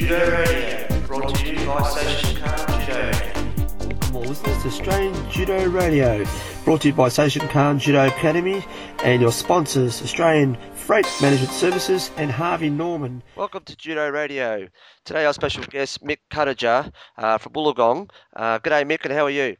Judo Radio, brought to you by Station Khan Judo. More listeners to Australian Judo Radio, brought to you by Station Khan Judo Academy and your sponsors, Australian Freight Management Services and Harvey Norman. Welcome to Judo Radio. Today our special guest Mick Cutajar uh, from Wollongong. Uh, g'day Mick, and how are you?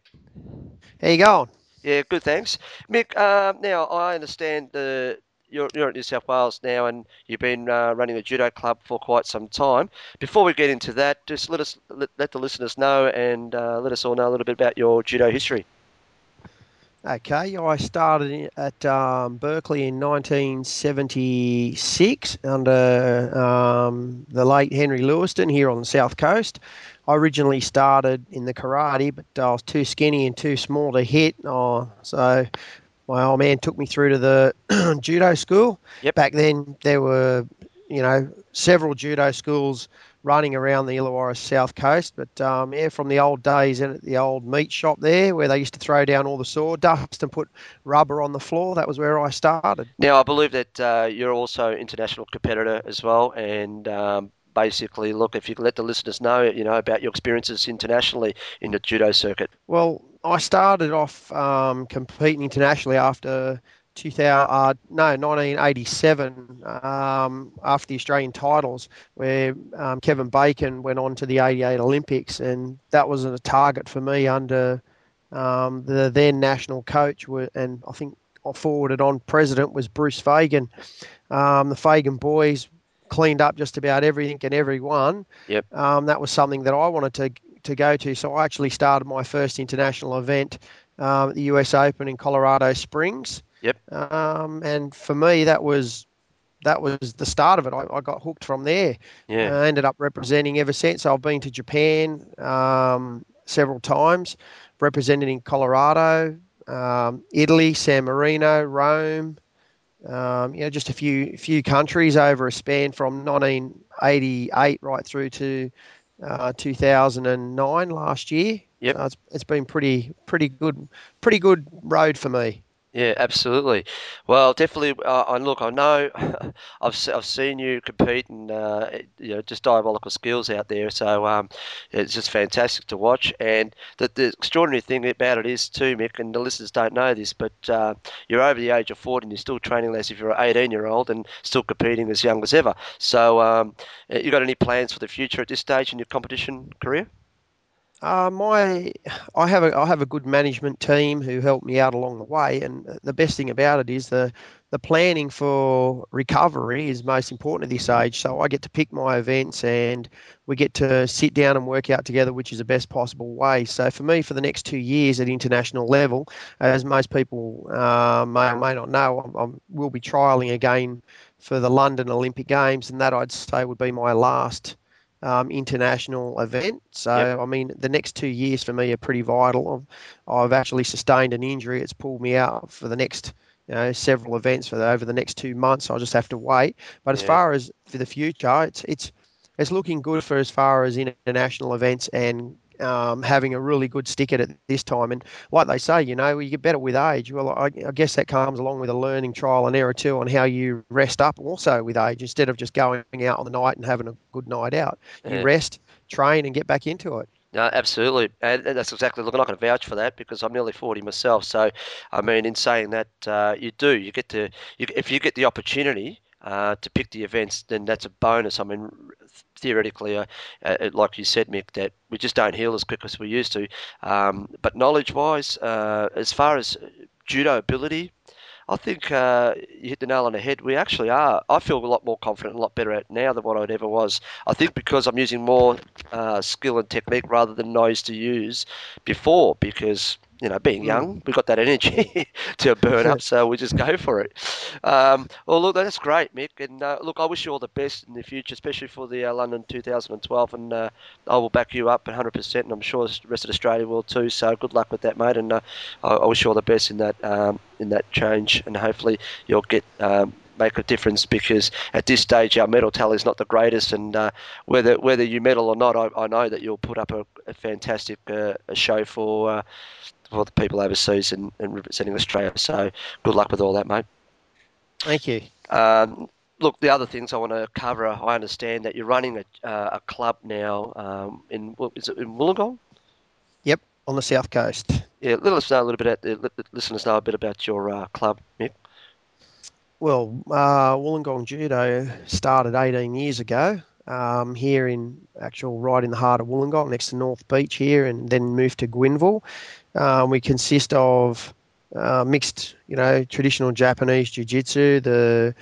How you going? Yeah, good, thanks. Mick, uh, now I understand the you're, you're at New South Wales now, and you've been uh, running a judo club for quite some time. Before we get into that, just let us let, let the listeners know and uh, let us all know a little bit about your judo history. Okay, I started at um, Berkeley in 1976 under um, the late Henry Lewiston here on the south coast. I originally started in the karate, but I was too skinny and too small to hit. Oh, so my old man took me through to the judo school. Yep. Back then, there were, you know, several judo schools running around the Illawarra south coast. But um, yeah, from the old days at the old meat shop there, where they used to throw down all the sawdust and put rubber on the floor, that was where I started. Now I believe that uh, you're also international competitor as well, and um, basically, look, if you could let the listeners know, you know, about your experiences internationally in the judo circuit. Well, I started off um, competing internationally after 2000, uh, no, 1987, um, after the Australian titles, where um, Kevin Bacon went on to the 88 Olympics, and that was a target for me under um, the then national coach, and I think I forwarded on president was Bruce Fagan. Um, the Fagan boys cleaned up just about everything and everyone. Yep. Um, that was something that I wanted to to go to. So I actually started my first international event um, at the US Open in Colorado Springs. Yep. Um, and for me, that was that was the start of it. I, I got hooked from there. Yeah. I ended up representing ever since. I've been to Japan um, several times, represented in Colorado, um, Italy, San Marino, Rome. Um, you know, just a few few countries over a span from 1988 right through to uh, 2009 last year. Yep. So it's, it's been pretty pretty good pretty good road for me. Yeah, absolutely. Well, definitely. Uh, and look, I know I've I've seen you compete and uh, you know just diabolical skills out there. So um, it's just fantastic to watch. And the, the extraordinary thing about it is too, Mick, and the listeners don't know this, but uh, you're over the age of 40 and you're still training as if you're an 18 year old and still competing as young as ever. So um, you got any plans for the future at this stage in your competition career? Uh, my, I have a I have a good management team who help me out along the way, and the best thing about it is the the planning for recovery is most important at this age. So I get to pick my events, and we get to sit down and work out together, which is the best possible way. So for me, for the next two years at international level, as most people uh, may or may not know, I will be trialing again for the London Olympic Games, and that I'd say would be my last um, international event. So, Yep. I mean, the next two years for me are pretty vital. I've, I've actually sustained an injury. It's pulled me out for the next, you know, several events for the, over the next two months. I'll just have to wait. But as Yeah. far as for the future, it's it's it's looking good for as far as international events and um, having a really good stick at it this time. And like they say, you know, you get better with age. Well, I, I guess that comes along with a learning trial and error too on how you rest up also with age instead of just going out on the night and having a good night out. You Yeah. rest, train, and get back into it. No, absolutely, and that's exactly. Look, I'm not going to vouch for that because I'm nearly 40 myself. So, I mean, in saying that, uh, you do. You get to, you, if you get the opportunity uh, to pick the events, then that's a bonus. I mean, theoretically, uh, uh, like you said, Mick, that we just don't heal as quick as we used to. Um, but knowledge-wise, uh, as far as judo ability, I think uh, you hit the nail on the head. We actually are. I feel a lot more confident, a lot better at now than what I ever was. I think because I'm using more uh, skill and technique rather than nose to use before. Because you know, being young, we've got that energy to burn up, so we just go for it. Um, well, look, that's great, Mick. And uh, look, I wish you all the best in the future, especially for the uh, London 2012. And uh, I will back you up 100%, and I'm sure the rest of Australia will too. So good luck with that, mate. And uh, I, I wish you all the best in that um, in that change, and hopefully you'll get. Um, make a difference because at this stage our medal tally is not the greatest and uh, whether whether you medal or not I, I know that you'll put up a, a fantastic uh, a show for uh, for the people overseas and, and representing Australia so good luck with all that mate Thank you. um, look, the other things I want to cover. I understand that you're running a, uh, a club now um, in is it in Wollongong? Yep, on the south coast. Yeah, let us know a little bit. At, let the listeners know a bit about your uh, club, Mick. Well, uh, Wollongong Judo started 18 years ago um, here in actual right in the heart of Wollongong, next to North Beach here, and then moved to Gwynneville. Um, we consist of uh, mixed, you know, traditional Japanese jiu-jitsu, the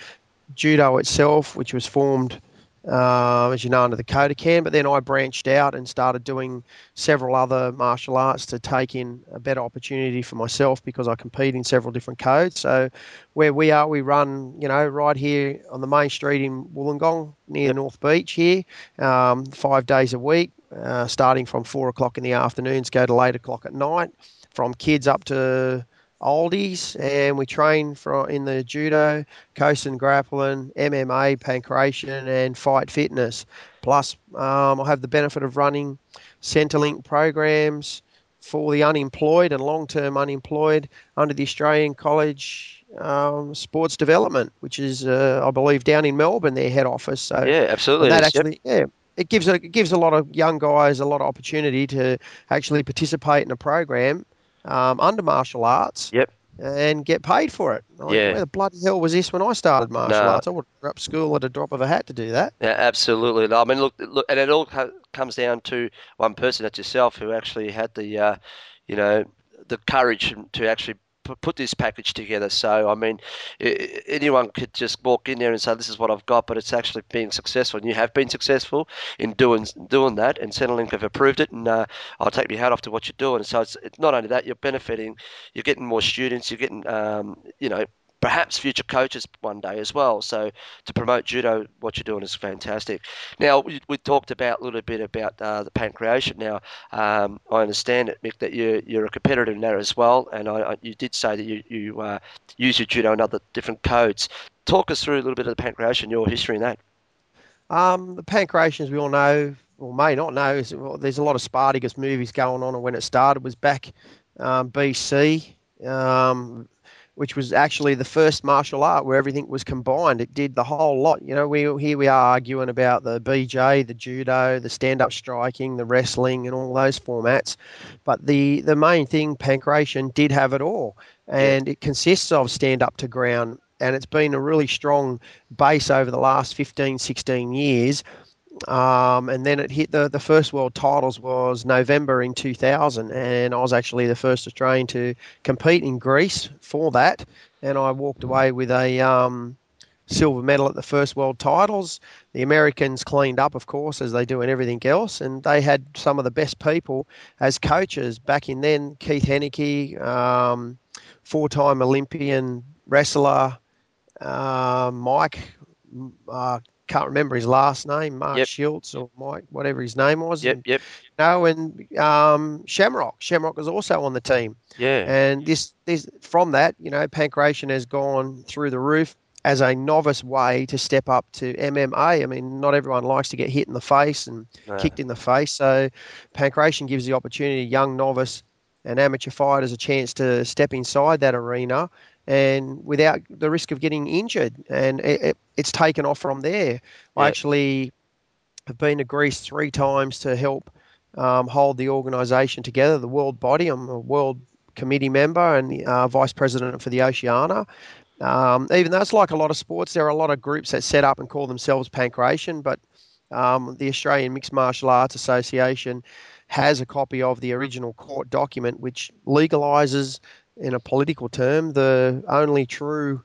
judo itself, which was formed uh, as you know, under the Kodokan. But then I branched out and started doing several other martial arts to take in a better opportunity for myself because I compete in several different codes. So where we are, we run, you know, right here on the main street in Wollongong near North Beach here, um, five days a week, uh, starting from four o'clock in the afternoons, go to eight o'clock at night, from kids up to oldies, and we train for in the judo, Kosen grappling, MMA, pankration, and fight fitness. Plus, um, I have the benefit of running Centrelink programs for the unemployed and long-term unemployed under the Australian College um, Sports Development, which is, uh, I believe, down in Melbourne, their head office. So yeah, absolutely. That actually, yep. yeah, it gives a, it gives a lot of young guys a lot of opportunity to actually participate in a program um, under martial arts. Yep. And get paid for it. Like, yeah. Where the bloody hell was this when I started martial no. arts? I would up school at a drop of a hat to do that. Yeah, absolutely. No, I mean, look, look, and it all comes down to one person, that's yourself, who actually had the, uh, you know, the courage to actually put this package together. So I mean, anyone could just walk in there and say, "This is what I've got," but it's actually being successful, and you have been successful in doing doing that. And Centrelink have approved it, and uh, I'll take my hat off to what you're doing. So it's, not only that you're benefiting, you're getting more students, you're getting, um, you know, perhaps future coaches one day as well. So to promote judo, what you're doing is fantastic. Now we, we talked about a little bit about uh, the pankration. Now um, I understand it, Mick, that you you're a competitor in there as well, and I, I, you did say that you you uh, use your judo and other different codes. Talk us through a little bit of the pankration, your history in that. Um, the pankration, as we all know, or may not know, is well, there's a lot of Spartacus movies going on, and when it started was back um, BC. Um, which was actually the first martial art where everything was combined. It did the whole lot. You know, we here we are arguing about the BJ, the judo, the stand-up striking, the wrestling, and all those formats, but the the main thing, pankration, did have it all, and yeah. it consists of stand-up to ground, and it's been a really strong base over the last 15, 16 years um, and then it hit the, the first world titles was November in 2000, and I was actually the first Australian to compete in Greece for that, and I walked away with a um, silver medal at the first world titles. The Americans cleaned up, of course, as they do in everything else, and they had some of the best people as coaches back in then. Keith Henneke, um, four-time Olympian wrestler, uh, Mike. Uh, can't remember his last name, Mark yep. Schultz or Mike, whatever his name was. Yep, and, yep. No, and um, Shamrock. Shamrock was also on the team. Yeah. And this, this from that, you know, pankration has gone through the roof as a novice way to step up to MMA. I mean, not everyone likes to get hit in the face and no. kicked in the face. So, pankration gives the opportunity, young novice and amateur fighters, a chance to step inside that arena and without the risk of getting injured. And it, it, it's taken off from there. Yep. I actually have been to Greece three times to help um, hold the organisation together, the world body. I'm a world committee member and uh, vice president for the Oceania. Um, even though it's like a lot of sports, there are a lot of groups that set up and call themselves pankration, but um, the Australian Mixed Martial Arts Association has a copy of the original court document which legalises in a political term, the only true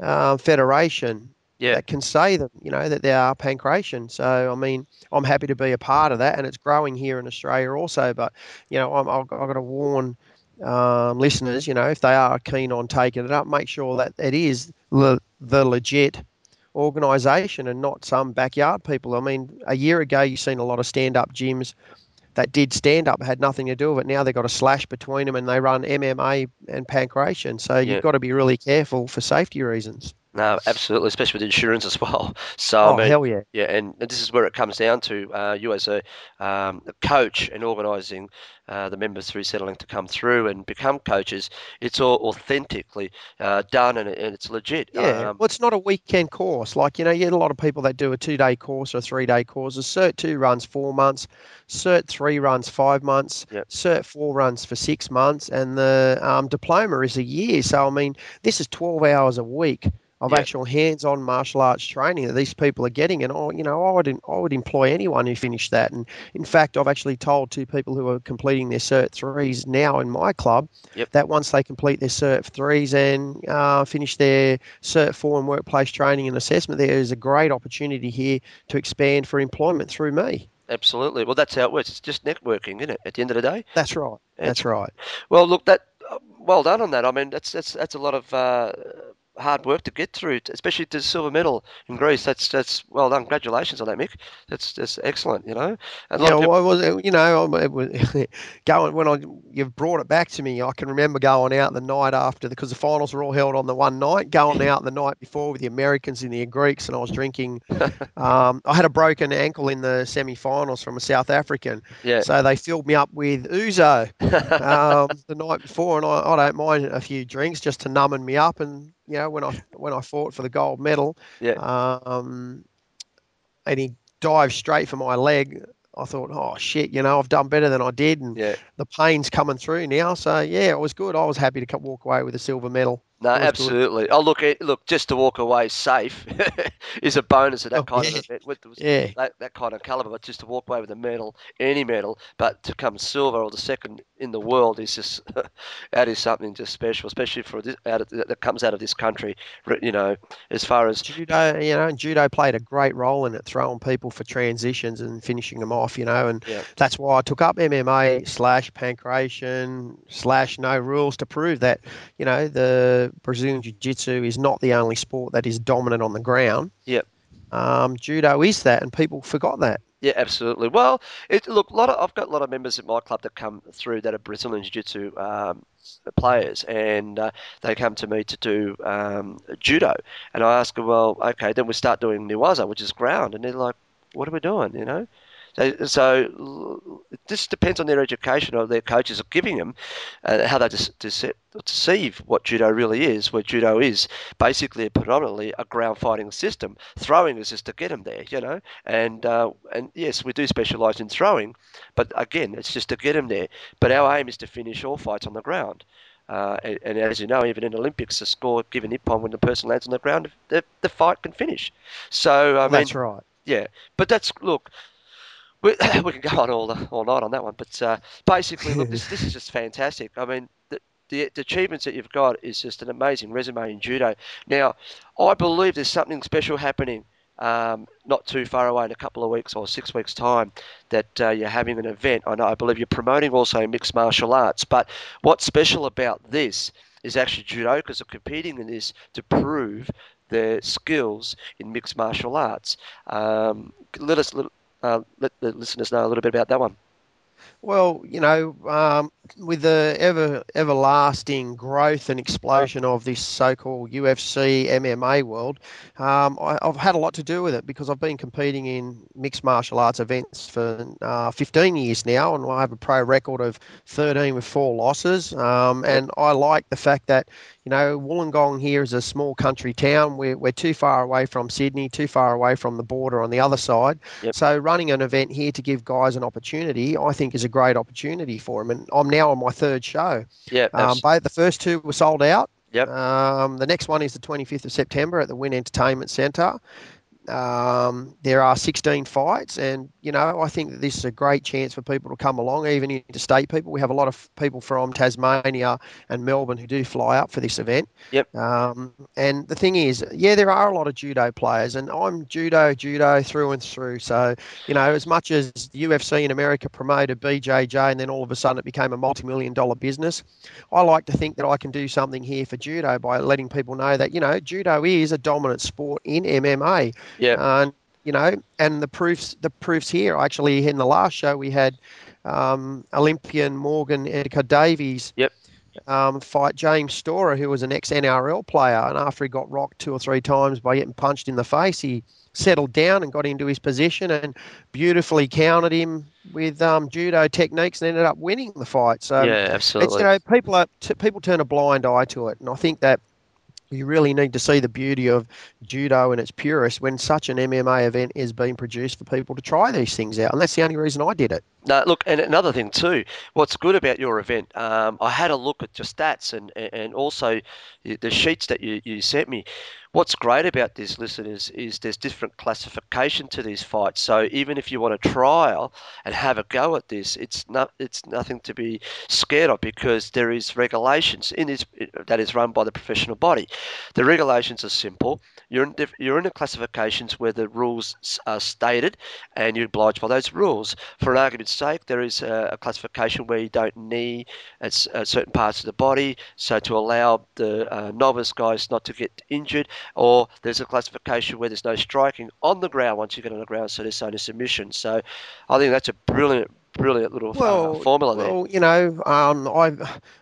uh, federation yeah. that can say that you know that they are pankration. So I mean, I'm happy to be a part of that, and it's growing here in Australia also. But you know, I'm, I've, I've got to warn um, listeners, you know, if they are keen on taking it up, make sure that it is le- the legit organisation and not some backyard people. I mean, a year ago, you've seen a lot of stand-up gyms that did stand up had nothing to do with it. Now they've got a slash between them and they run MMA and pankration. So you've got to be really careful for safety reasons. No, absolutely, especially with insurance as well. So Oh, I mean, hell yeah. yeah, and, and this is where it comes down to uh, you as a, um, a coach and organising uh, the members through settling to come through and become coaches. It's all authentically uh, done and, and it's legit. Yeah, Um, well, it's not a weekend course. Like, you know, you get a lot of people that do a two day course or a three day course. A Cert 2 runs four months, Cert 3 runs five months, Yep. Cert 4 runs for six months, and the um, diploma is a year. So, I mean, this is 12 hours a week of Yeah. actual hands on martial arts training that these people are getting. And, I, you know, I would, I would employ anyone who finished that. And in fact, I've actually told two people who are completing their Cert 3s now in my club Yep. that once they complete their Cert 3s and uh, finish their Cert 4 in workplace training and assessment, there is a great opportunity here to expand for employment through me. absolutely. Well, that's how it works. It's just networking, isn't it? At the end of the day. That's right. That's right. Well, look, that uh, well done on that. I mean, that's that's that's a lot of uh, hard work to get through, especially to silver medal in Greece. That's that's well done. Congratulations on that, Mick. That's that's excellent. You know, and Yeah, people- I was, you know, was- going when I you've brought it back to me. I can remember going out the night after because the finals were all held on the one night. Going out the night before with the Americans and the Greeks, and I was drinking. Um, I had a broken ankle in the semi-finals from a South African, yeah. so they filled me up with ouzo um, the night before, and I, I don't mind a few drinks just to numbing me up. And you know, when I when I fought for the gold medal, Yeah. um, and he dived straight for my leg. I thought, oh shit, you know, I've done better than I did, and yeah. the pain's coming through now. So yeah, it was good. I was happy to walk away with a silver medal. No, was good. absolutely. Oh, look, eh, look, just to walk away safe is a bonus at that Oh, kind yeah. of event with Yeah, that, that kind of caliber. But just to walk away with a medal, any medal, but to come silver or the second in the world is just that is something just special, especially for this out of, that comes out of this country. You know, as far as judo, you know, and judo played a great role in it, throwing people for transitions and finishing them off. You know, and Yeah. that's why I took up MMA slash pankration slash no rules to prove that you know the Brazilian Jiu Jitsu is not the only sport that is dominant on the ground. Yep. Um, judo is that, and people forgot that. Yeah, absolutely. Well, it, look, a lot of, I've got a lot of members at my club that come through that are Brazilian Jiu-Jitsu um, players, and uh, they come to me to do um, judo, and I ask them, well, okay, then we start doing Newaza, which is ground, and they're like, what are we doing, you know? So, so it just depends on their education or their coaches are giving them, uh, how they dis- deceive what judo really is. Where judo is basically predominantly a ground fighting system. Throwing is just to get them there, you know. And uh, and yes, we do specialise in throwing, but again, it's just to get them there. But our aim is to finish all fights on the ground. Uh, and, and as you know, even in Olympics, the score given ippon when the person lands on the ground, the, the fight can finish. So I mean, that's right. yeah, but that's look. We, we can go on all the, all night on that one, but uh, basically, look, this this is just fantastic. I mean, the, the the achievements that you've got is just an amazing resume in judo. Now, I believe there's something special happening. Um, not too far away in a couple of weeks or six weeks time that uh, you're having an event. I know I believe you're promoting also mixed martial arts. But what's special about this is actually judo judokas are competing in this to prove their skills in mixed martial arts. Um, let us uh, let the listeners know a little bit about that one. Well, you know, um, with the ever everlasting growth and explosion of this so-called UFC MMA world, um, I, I've had a lot to do with it because I've been competing in mixed martial arts events for uh, 15 years now, and I have a pro record of 13 with four losses. Um, and I like the fact that you know Wollongong here is a small country town. We're we're too far away from Sydney, too far away from the border on the other side. Yep. So running an event here to give guys an opportunity, I think, is a great opportunity for them. And I'm now on my third show. Yeah, Um, both the first two were sold out. Yep. Um, the next one is the 25th of September at the Win Entertainment Centre. Um, there are 16 fights, and you know I think that this is a great chance for people to come along, even interstate people. We have a lot of people from Tasmania and Melbourne who do fly up for this event. Yep. Um, and the thing is, yeah, there are a lot of judo players, and I'm judo, judo through and through. So you know, as much as the UFC in America promoted BJJ, and then all of a sudden it became a multi-million dollar business, I like to think that I can do something here for judo by letting people know that you know judo is a dominant sport in MMA. yeah, And you know, and the proofs the proofs here. Actually, in the last show we had um, Olympian Morgan Endicott-Davies. Yep. um, fight James Storer, who was an ex NRL player, and after he got rocked two or three times by getting punched in the face, he settled down and got into his position and beautifully countered him with um, judo techniques and ended up winning the fight. So yeah, absolutely. you know, people are t- people turn a blind eye to it, and I think that you really need to see the beauty of judo in its purest when such an MMA event is being produced for people to try these things out. And that's the only reason I did it. No, look, and another thing too, what's good about your event, um, I had a look at your stats and, and also the sheets that you, you sent me. What's great about this, listeners, is there's different classification to these fights. So even if you want to trial and have a go at this, it's not it's nothing to be scared of because there is regulations in this that is run by the professional body. The regulations are simple. You're in you're in the classifications where the rules are stated, and you're obliged by those rules. For an sake, there is a, a classification where you don't knee at, at, certain parts of the body, so to allow the uh, novice guys not to get injured or there's a classification where there's no striking on the ground once you get on the ground, so there's only submission. So I think that's a brilliant, brilliant little uh, well, uh, formula there. Well, you know, um, I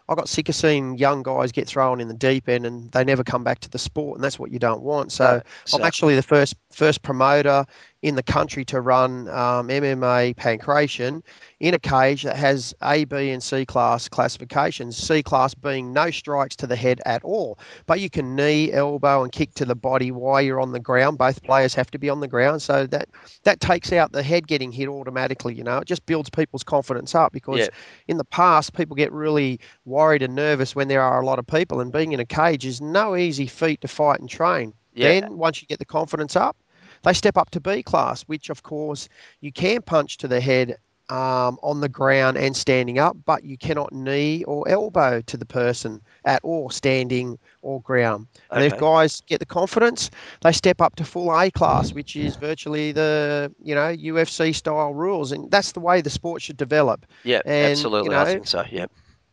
I got sick of seeing young guys get thrown in the deep end and they never come back to the sport, and that's what you don't want. So, no, exactly. I'm actually the first first promoter in the country to run um, MMA pankration in a cage that has A, B, and C class classifications. C class being no strikes to the head at all, but you can knee, elbow, and kick to the body while you're on the ground. Both players have to be on the ground, so that that takes out the head getting hit automatically. You know, it just builds people's confidence up because yeah. in the past people get really worried and nervous when there are a lot of people, and being in a cage is no easy feat to fight and train. Yeah. Then once you get the confidence up, they step up to B class, which of course you can punch to the head um, on the ground and standing up, but you cannot knee or elbow to the person at all, standing or ground. Okay. And if guys get the confidence, they step up to full A class, which is virtually the you know UFC style rules, and that's the way the sport should develop. Yeah, and, absolutely. You know, I think so. Yeah.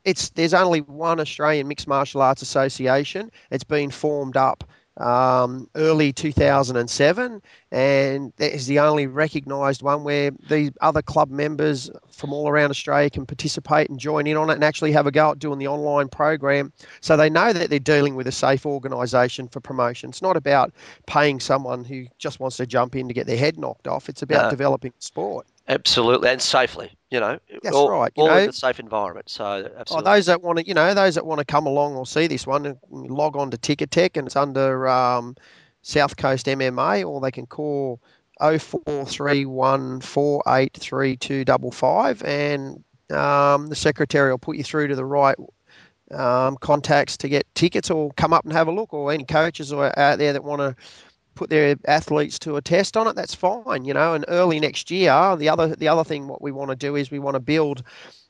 It's there's only one Australian Mixed Martial Arts Association. It's been formed up um, early 2007, and that is the only recognised one where these other club members from all around Australia can participate and join in on it and actually have a go at doing the online program so they know that they're dealing with a safe organisation for promotion. It's not about paying someone who just wants to jump in to get their head knocked off, it's about no. developing sport. Absolutely, and safely. You know, that's all, right. You all know, in a safe environment. So, oh, absolutely. Oh, those that want to, you know, those that want to come along or see this one, log on to Ticketek, and it's under um, South Coast MMA, or they can call 0431483255, and um, the secretary will put you through to the right um, contacts to get tickets, or come up and have a look, or any coaches out there that want to put their athletes to a test on it, that's fine, you know. And early next year, the other the other thing what we want to do is we want to build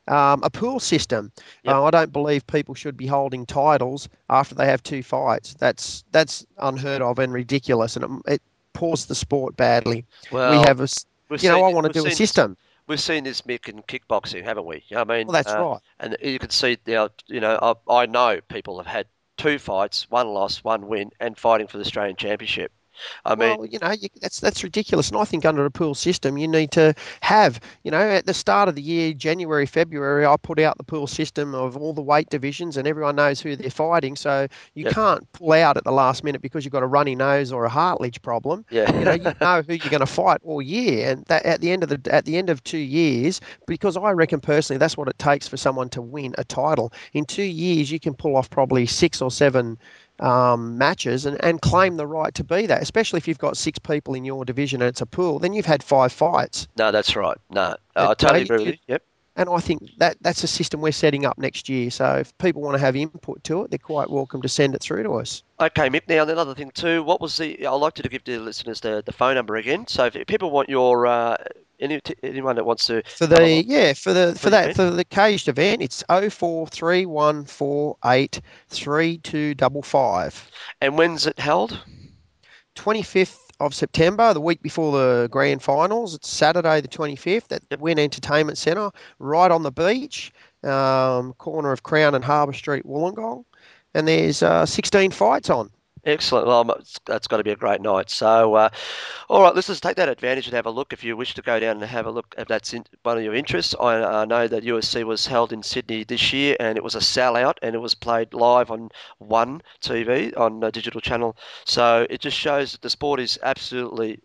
um, a pool system. Yep. Uh, I don't believe people should be holding titles after they have two fights. That's that's unheard of and ridiculous, and it, it pours the sport badly. Well, we have a, you know, I want to do a system. we've seen this Mick in kickboxing, haven't we? I mean, well, that's uh, right. And you can see now, you know, I, I know people have had two fights, one loss, one win, and fighting for the Australian Championship. I mean, well, you know, you, that's that's ridiculous. And I think under a pool system, you need to have, you know, at the start of the year, January, February, I put out the pool system of all the weight divisions, and everyone knows who they're fighting. So you yep. can't pull out at the last minute because you've got a runny nose or a heartledge problem. Yeah. you know, you know who you're going to fight all year, and that at the end of the at the end of two years, because I reckon personally that's what it takes for someone to win a title. In two years, you can pull off probably six or seven um, matches and, and claim the right to be that, especially if you've got six people in your division and it's a pool, then you've had five fights. No, that's right. No, I totally agree with you. Yep. And I think that that's a system we're setting up next year. So if people want to have input to it, they're quite welcome to send it through to us. Okay, Mick. Now another thing too. What was the? I'd like to give the listeners the, the phone number again. So if people want your uh, any, anyone that wants to for the yeah for the for that for the caged event it's oh four three one four eight three two double five. And when's it held? Twenty fifth of September, the week before the grand finals. It's Saturday the twenty fifth at the WIN Entertainment Centre, right on the beach, um, corner of Crown and Harbour Street, Wollongong, and there's uh, sixteen fights on. Excellent. Well, that's got to be a great night. So, uh, all right, just take that advantage and have a look. If you wish to go down and have a look, if that's in, one of your interests, I uh, know that UFC was held in Sydney this year, and it was a sellout, and it was played live on One TV on a digital channel. So it just shows that the sport is absolutely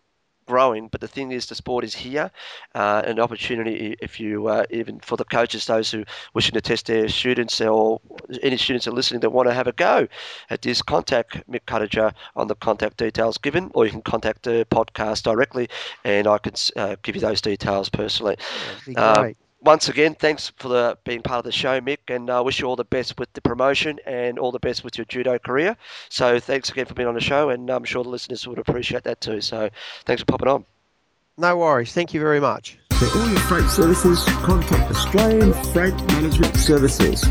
growing. But the thing is, the sport is here, uh, an opportunity if you uh, even for the coaches, those who wishing to test their students or any students are listening that want to have a go at this, contact Mick Cutajar on the contact details given, or you can contact the podcast directly, and I can uh, give you those details personally. Um, once again, thanks for the, being part of the show, Mick, and I uh, wish you all the best with the promotion and all the best with your judo career. So thanks again for being on the show, and I'm sure the listeners would appreciate that too. So thanks for popping on. No worries. Thank you very much. For all your freight services, contact Australian Freight Management Services.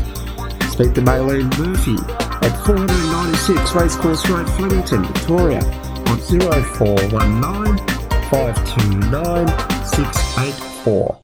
Speak to Maylene Murphy at 496 Racecourse Road, Flemington, Victoria on 0419 529 684.